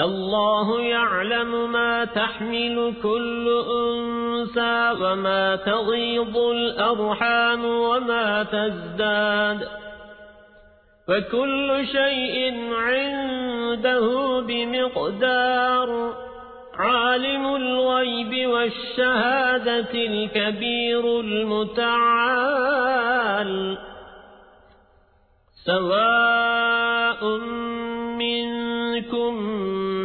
الله يعلم ما تحمل كل أنسى وما تغيض الأرحام وما تزداد وكل شيء عنده بمقدار عالم الغيب والشهادة الكبير المتعال سواء منكم